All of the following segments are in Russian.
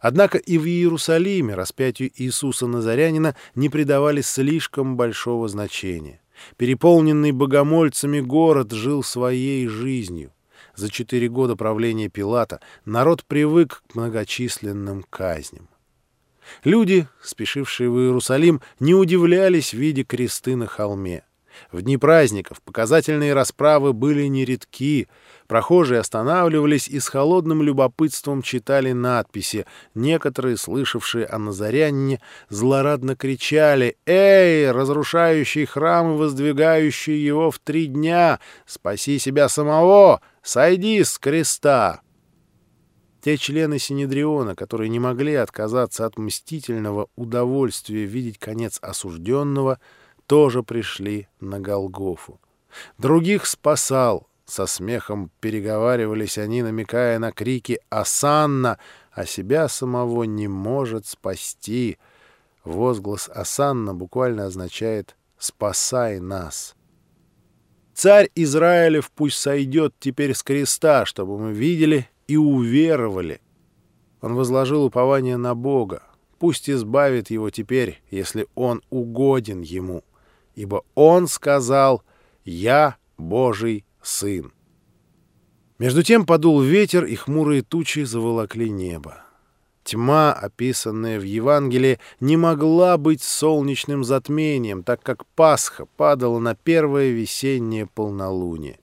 Однако и в Иерусалиме распятию Иисуса Назарянина не придавали слишком большого значения. Переполненный богомольцами город жил своей жизнью. За четыре года правления Пилата народ привык к многочисленным казням. Люди, спешившие в Иерусалим, не удивлялись, видя кресты на холме. В дни праздников показательные расправы были нередки. Прохожие останавливались и с холодным любопытством читали надписи. Некоторые, слышавшие о Назарянине, злорадно кричали «Эй, разрушающий храм и воздвигающий его в три дня! Спаси себя самого! Сойди с креста!» Те члены Синедриона, которые не могли отказаться от мстительного удовольствия видеть конец осужденного, тоже пришли на Голгофу. Других спасал, со смехом переговаривались они, намекая на крики «Асанна!», а себя самого не может спасти. Возглас «Асанна» буквально означает «Спасай нас!». Царь Израилев пусть сойдет теперь с креста, чтобы мы видели и уверовали. Он возложил упование на Бога. Пусть избавит его теперь, если он угоден ему. Ибо он сказал «Я Божий Сын». Между тем подул ветер, и хмурые тучи заволокли небо. Тьма, описанная в Евангелии, не могла быть солнечным затмением, так как Пасха падала на первое весеннее полнолуние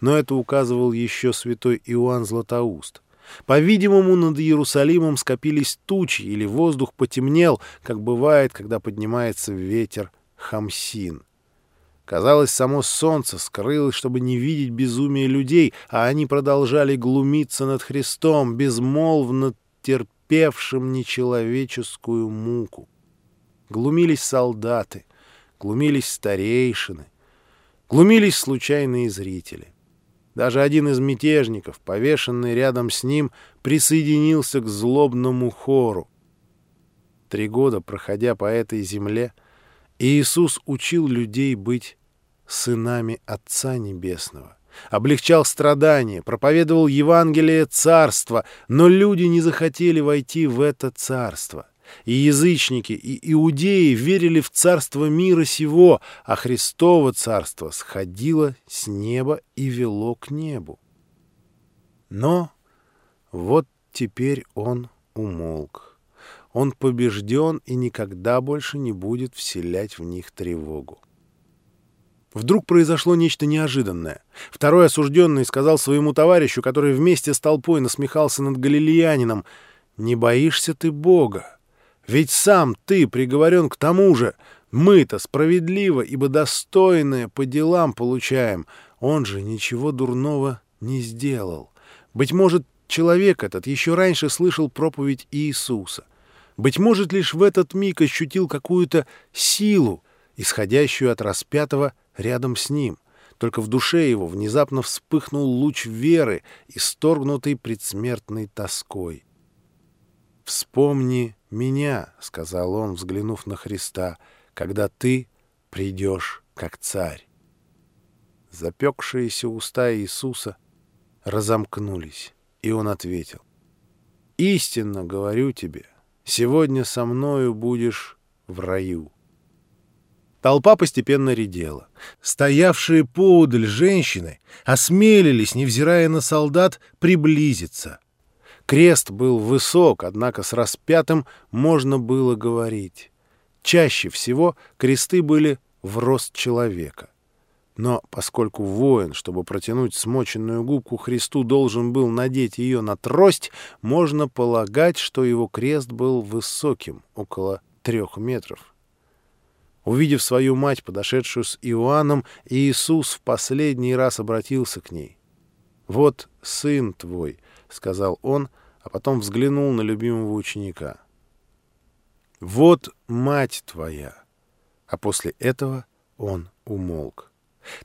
но это указывал еще святой Иоанн Златоуст. По-видимому, над Иерусалимом скопились тучи, или воздух потемнел, как бывает, когда поднимается ветер Хамсин. Казалось, само солнце скрылось, чтобы не видеть безумия людей, а они продолжали глумиться над Христом, безмолвно терпевшим нечеловеческую муку. Глумились солдаты, глумились старейшины, глумились случайные зрители. Даже один из мятежников, повешенный рядом с ним, присоединился к злобному хору. Три года, проходя по этой земле, Иисус учил людей быть сынами Отца Небесного, облегчал страдания, проповедовал Евангелие Царства, но люди не захотели войти в это Царство. И язычники, и иудеи верили в царство мира сего, а Христово царство сходило с неба и вело к небу. Но вот теперь он умолк. Он побежден и никогда больше не будет вселять в них тревогу. Вдруг произошло нечто неожиданное. Второй осужденный сказал своему товарищу, который вместе с толпой насмехался над галилеянином, «Не боишься ты Бога? Ведь сам ты приговорен к тому же. Мы-то справедливо, ибо достойное по делам получаем. Он же ничего дурного не сделал. Быть может, человек этот еще раньше слышал проповедь Иисуса. Быть может, лишь в этот миг ощутил какую-то силу, исходящую от распятого рядом с ним. Только в душе его внезапно вспыхнул луч веры, исторгнутый предсмертной тоской. «Вспомни меня», — сказал он, взглянув на Христа, — «когда ты придешь как царь». Запекшиеся уста Иисуса разомкнулись, и он ответил, «Истинно говорю тебе, сегодня со мною будешь в раю». Толпа постепенно редела. Стоявшие поудаль женщины осмелились, невзирая на солдат, приблизиться. Крест был высок, однако с распятым можно было говорить. Чаще всего кресты были в рост человека. Но поскольку воин, чтобы протянуть смоченную губку Христу, должен был надеть ее на трость, можно полагать, что его крест был высоким, около трех метров. Увидев свою мать, подошедшую с Иоанном, Иисус в последний раз обратился к ней. «Вот сын твой», — сказал он, а потом взглянул на любимого ученика. «Вот мать твоя!» А после этого он умолк.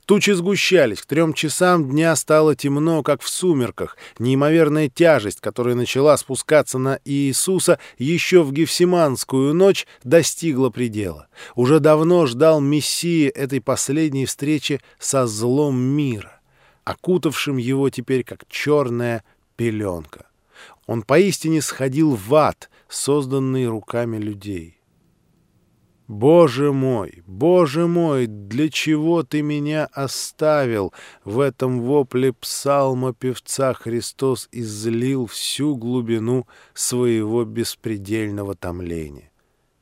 Тучи сгущались, к трем часам дня стало темно, как в сумерках. Неимоверная тяжесть, которая начала спускаться на Иисуса еще в Гефсиманскую ночь, достигла предела. Уже давно ждал Мессия этой последней встречи со злом мира окутавшим его теперь как черная пеленка. Он поистине сходил в ад, созданный руками людей. «Боже мой, Боже мой, для чего ты меня оставил?» В этом вопле псалма певца Христос излил всю глубину своего беспредельного томления.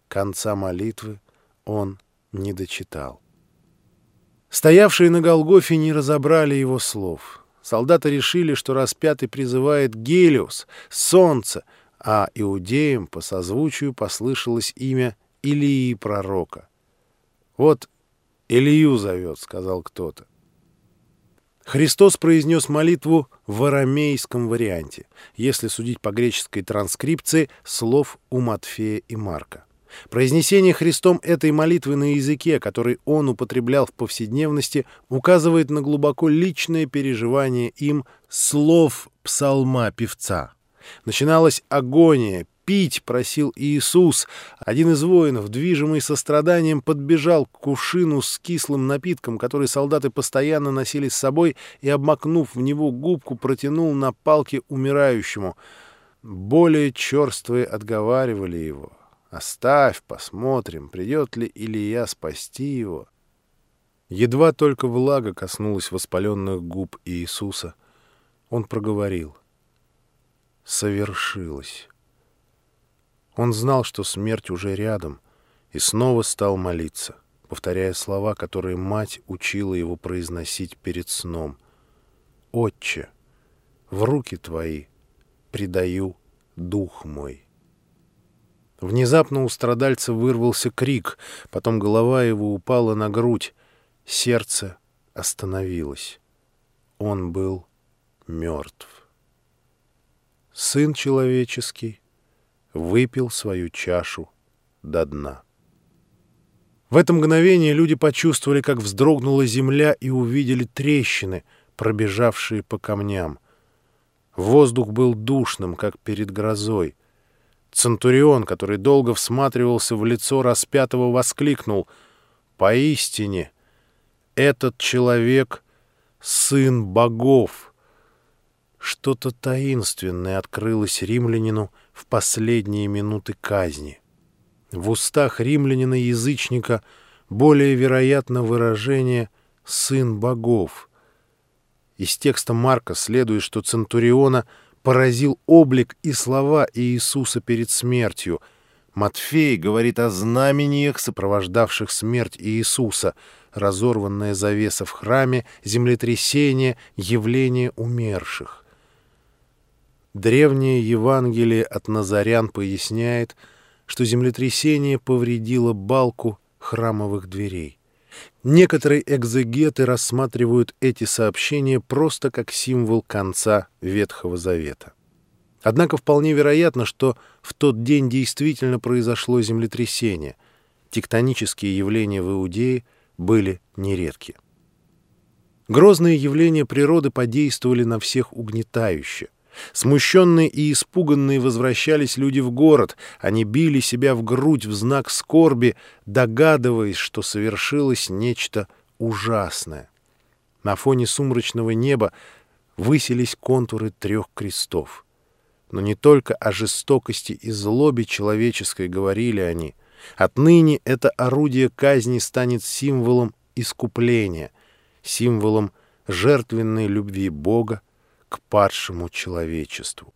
Конца молитвы он не дочитал. Стоявшие на Голгофе не разобрали его слов. Солдаты решили, что распятый призывает Гелиос, солнце, а иудеям по созвучию послышалось имя Илии пророка. «Вот Илью зовет», — сказал кто-то. Христос произнес молитву в арамейском варианте, если судить по греческой транскрипции слов у Матфея и Марка. Произнесение Христом этой молитвы на языке, который он употреблял в повседневности, указывает на глубоко личное переживание им слов псалма певца. Начиналась агония, пить просил Иисус. Один из воинов, движимый состраданием, подбежал к кувшину с кислым напитком, который солдаты постоянно носили с собой, и, обмакнув в него губку, протянул на палке умирающему. Более черствые отговаривали его. «Оставь, посмотрим, придет ли Илья спасти его». Едва только влага коснулась воспаленных губ Иисуса, он проговорил. «Совершилось». Он знал, что смерть уже рядом, и снова стал молиться, повторяя слова, которые мать учила его произносить перед сном. «Отче, в руки твои предаю дух мой». Внезапно у страдальца вырвался крик, потом голова его упала на грудь, сердце остановилось. Он был мертв. Сын человеческий выпил свою чашу до дна. В это мгновение люди почувствовали, как вздрогнула земля и увидели трещины, пробежавшие по камням. Воздух был душным, как перед грозой. Центурион, который долго всматривался в лицо распятого, воскликнул «Поистине, этот человек — сын богов!» Что-то таинственное открылось римлянину — в последние минуты казни. В устах римлянина-язычника более вероятно выражение «сын богов». Из текста Марка следует, что Центуриона поразил облик и слова Иисуса перед смертью. Матфей говорит о знамениях, сопровождавших смерть Иисуса, разорванная завеса в храме, землетрясение, явление умерших. Древнее Евангелие от Назарян поясняет, что землетрясение повредило балку храмовых дверей. Некоторые экзегеты рассматривают эти сообщения просто как символ конца Ветхого Завета. Однако вполне вероятно, что в тот день действительно произошло землетрясение. Тектонические явления в Иудее были нередки. Грозные явления природы подействовали на всех угнетающе. Смущенные и испуганные возвращались люди в город. Они били себя в грудь в знак скорби, догадываясь, что совершилось нечто ужасное. На фоне сумрачного неба высились контуры трех крестов. Но не только о жестокости и злобе человеческой говорили они. Отныне это орудие казни станет символом искупления, символом жертвенной любви Бога, к падшему человечеству.